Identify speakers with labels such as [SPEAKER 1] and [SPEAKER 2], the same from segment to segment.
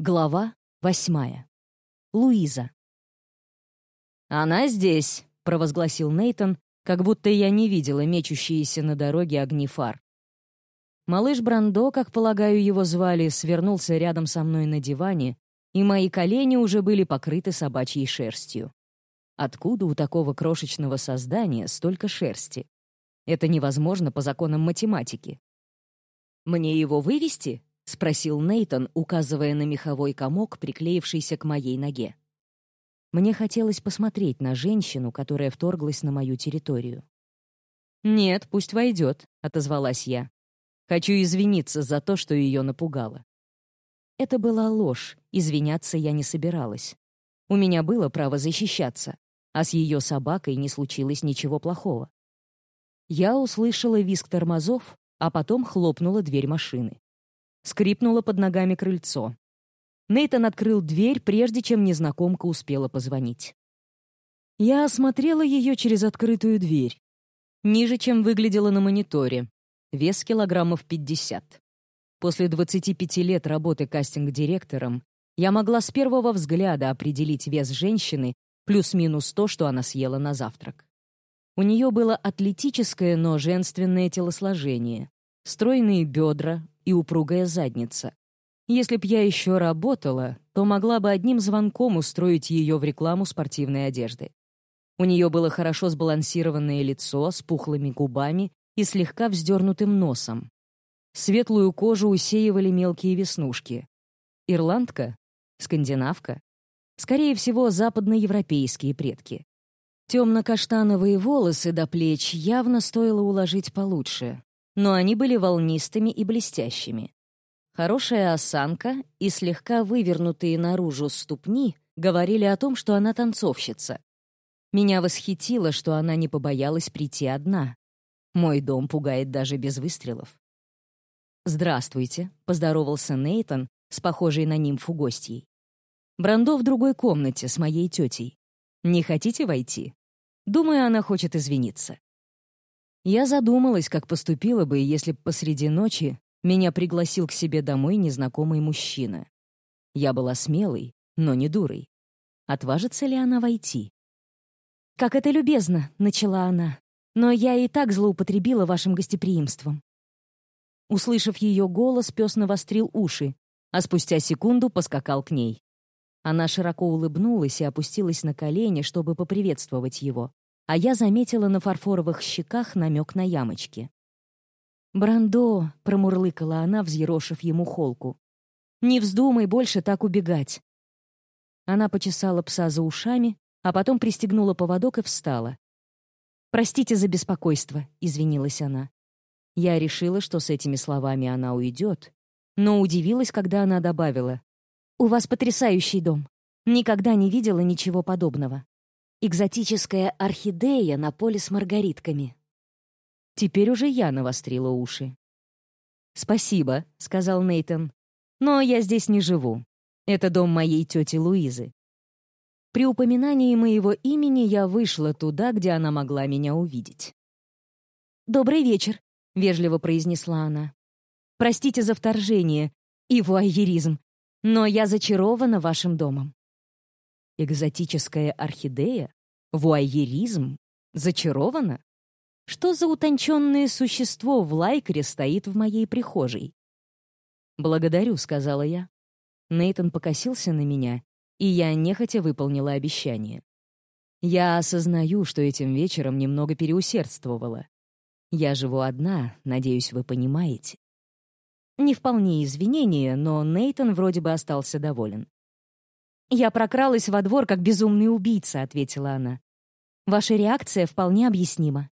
[SPEAKER 1] Глава восьмая. Луиза. «Она здесь», — провозгласил Нейтон, как будто я не видела мечущиеся на дороге огни фар. Малыш Брандо, как полагаю его звали, свернулся рядом со мной на диване, и мои колени уже были покрыты собачьей шерстью. Откуда у такого крошечного создания столько шерсти? Это невозможно по законам математики. «Мне его вывести?» — спросил Нейтон, указывая на меховой комок, приклеившийся к моей ноге. Мне хотелось посмотреть на женщину, которая вторглась на мою территорию. «Нет, пусть войдет», — отозвалась я. «Хочу извиниться за то, что ее напугало». Это была ложь, извиняться я не собиралась. У меня было право защищаться, а с ее собакой не случилось ничего плохого. Я услышала визг тормозов, а потом хлопнула дверь машины. Скрипнуло под ногами крыльцо. Нейтан открыл дверь, прежде чем незнакомка успела позвонить. Я осмотрела ее через открытую дверь. Ниже, чем выглядела на мониторе. Вес килограммов 50. После 25 лет работы кастинг-директором я могла с первого взгляда определить вес женщины плюс-минус то, что она съела на завтрак. У нее было атлетическое, но женственное телосложение, стройные бедра, и упругая задница. Если б я еще работала, то могла бы одним звонком устроить ее в рекламу спортивной одежды. У нее было хорошо сбалансированное лицо с пухлыми губами и слегка вздернутым носом. Светлую кожу усеивали мелкие веснушки. Ирландка? Скандинавка? Скорее всего, западноевропейские предки. Темно-каштановые волосы до плеч явно стоило уложить получше, но они были волнистыми и блестящими. Хорошая осанка и слегка вывернутые наружу ступни говорили о том, что она танцовщица. Меня восхитило, что она не побоялась прийти одна. Мой дом пугает даже без выстрелов. «Здравствуйте», — поздоровался Нейтон с похожей на нимфу гостьей. «Брандо в другой комнате с моей тетей. Не хотите войти? Думаю, она хочет извиниться». Я задумалась, как поступила бы, если б посреди ночи меня пригласил к себе домой незнакомый мужчина. Я была смелой, но не дурой. Отважится ли она войти?
[SPEAKER 2] «Как это любезно!» — начала она. «Но я и так злоупотребила вашим гостеприимством».
[SPEAKER 1] Услышав ее голос, пес навострил уши, а спустя секунду поскакал к ней. Она широко улыбнулась и опустилась на колени, чтобы поприветствовать его а я заметила на фарфоровых щеках намек на ямочки.
[SPEAKER 2] «Брандо!» — промурлыкала она, взъерошив ему холку. «Не вздумай больше так убегать!»
[SPEAKER 1] Она почесала пса за ушами, а потом пристегнула поводок и встала.
[SPEAKER 2] «Простите за беспокойство», — извинилась она.
[SPEAKER 1] Я решила, что с этими словами она уйдет, но удивилась, когда она добавила.
[SPEAKER 2] «У вас потрясающий дом. Никогда не видела ничего подобного» экзотическая орхидея на поле с маргаритками.
[SPEAKER 1] Теперь уже я навострила уши. «Спасибо», — сказал Нейтон, — «но я здесь не живу. Это дом моей тети Луизы». При упоминании моего имени я вышла туда, где она могла меня увидеть.
[SPEAKER 2] «Добрый вечер», — вежливо произнесла она. «Простите за вторжение и вуайеризм, но я зачарована вашим домом.
[SPEAKER 1] Экзотическая орхидея? Вуайеризм? Зачарована? Что за утонченное существо в лайкере стоит в моей прихожей? «Благодарю», — сказала я. Нейтон покосился на меня, и я нехотя выполнила обещание. Я осознаю, что этим вечером немного переусердствовала. Я живу одна, надеюсь, вы понимаете. Не вполне извинения, но Нейтон вроде бы остался доволен.
[SPEAKER 2] «Я прокралась во двор, как безумный убийца», — ответила она. «Ваша реакция вполне объяснима».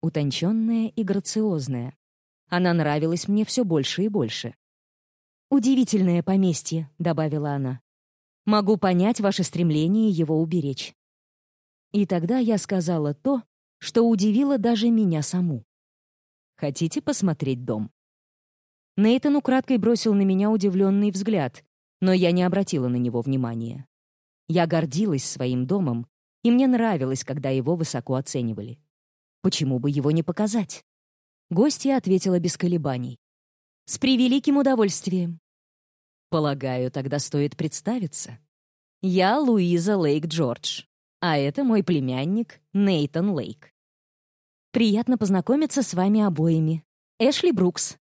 [SPEAKER 1] Утонченная и грациозная. Она нравилась мне все больше и больше.
[SPEAKER 2] «Удивительное поместье», — добавила она. «Могу понять ваше стремление его уберечь».
[SPEAKER 1] И тогда я сказала то, что удивило даже меня саму. «Хотите посмотреть дом?» Нейтан украдкой бросил на меня удивленный взгляд, но я не обратила на него внимания. Я гордилась своим домом, и мне нравилось, когда его высоко оценивали. Почему бы его не показать? Гостья ответила без колебаний.
[SPEAKER 2] «С превеликим удовольствием».
[SPEAKER 1] Полагаю, тогда стоит представиться. Я Луиза Лейк Джордж, а это мой племянник Нейтан Лейк.
[SPEAKER 2] Приятно познакомиться с вами обоими. Эшли Брукс.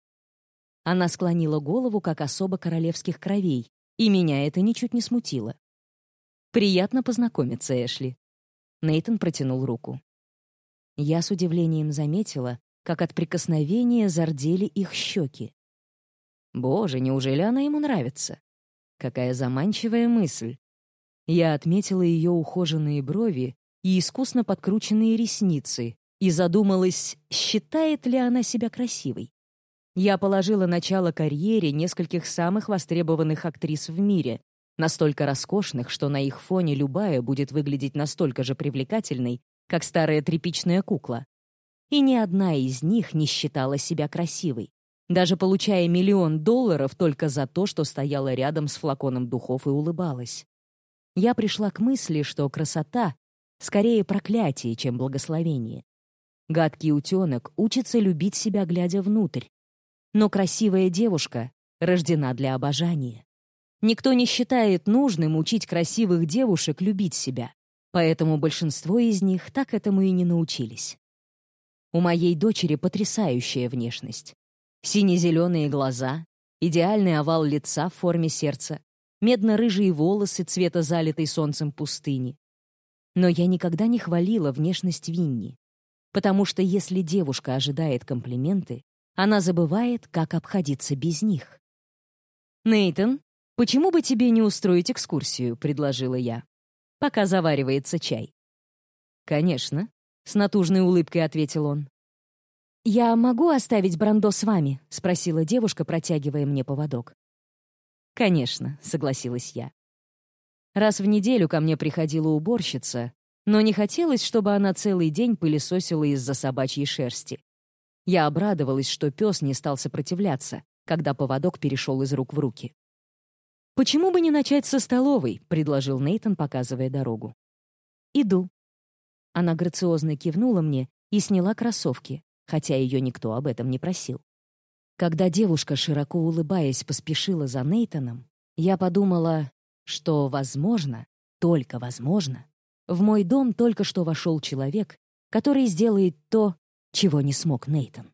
[SPEAKER 2] Она склонила голову, как особо королевских кровей, и меня это ничуть не смутило.
[SPEAKER 1] Приятно познакомиться, Эшли. Нейтон протянул руку.
[SPEAKER 2] Я с удивлением заметила, как от прикосновения зардели их щеки.
[SPEAKER 1] Боже, неужели она ему нравится? Какая заманчивая мысль. Я отметила ее ухоженные брови и искусно подкрученные ресницы и задумалась, считает ли она себя красивой. Я положила начало карьере нескольких самых востребованных актрис в мире, настолько роскошных, что на их фоне любая будет выглядеть настолько же привлекательной, как старая тряпичная кукла. И ни одна из них не считала себя красивой, даже получая миллион долларов только за то, что стояла рядом с флаконом духов и улыбалась. Я пришла к мысли, что красота — скорее проклятие, чем благословение. Гадкий утенок учится любить себя, глядя внутрь. Но красивая девушка рождена для обожания. Никто не считает нужным учить красивых девушек любить себя поэтому большинство из них так этому и не научились. У моей дочери потрясающая внешность. Сине-зеленые глаза, идеальный овал лица в форме сердца, медно-рыжие волосы цвета залитой солнцем пустыни. Но я никогда не хвалила внешность Винни, потому что если девушка ожидает комплименты, она забывает, как обходиться без них. «Нейтан, почему бы тебе не устроить экскурсию?» — предложила я пока заваривается чай. «Конечно», — с натужной улыбкой ответил он.
[SPEAKER 2] «Я могу оставить Брандо с вами?» — спросила девушка, протягивая мне поводок.
[SPEAKER 1] «Конечно», — согласилась я. Раз в неделю ко мне приходила уборщица, но не хотелось, чтобы она целый день пылесосила из-за собачьей шерсти. Я обрадовалась, что пес не стал сопротивляться, когда поводок перешел из рук в руки. «Почему бы не начать со столовой?» — предложил Нейтон, показывая дорогу.
[SPEAKER 2] «Иду». Она грациозно кивнула мне и сняла кроссовки, хотя ее никто об этом не просил. Когда девушка, широко улыбаясь, поспешила за Нейтоном, я подумала, что, возможно, только возможно, в мой дом только что вошел человек, который сделает то, чего не смог Нейтон.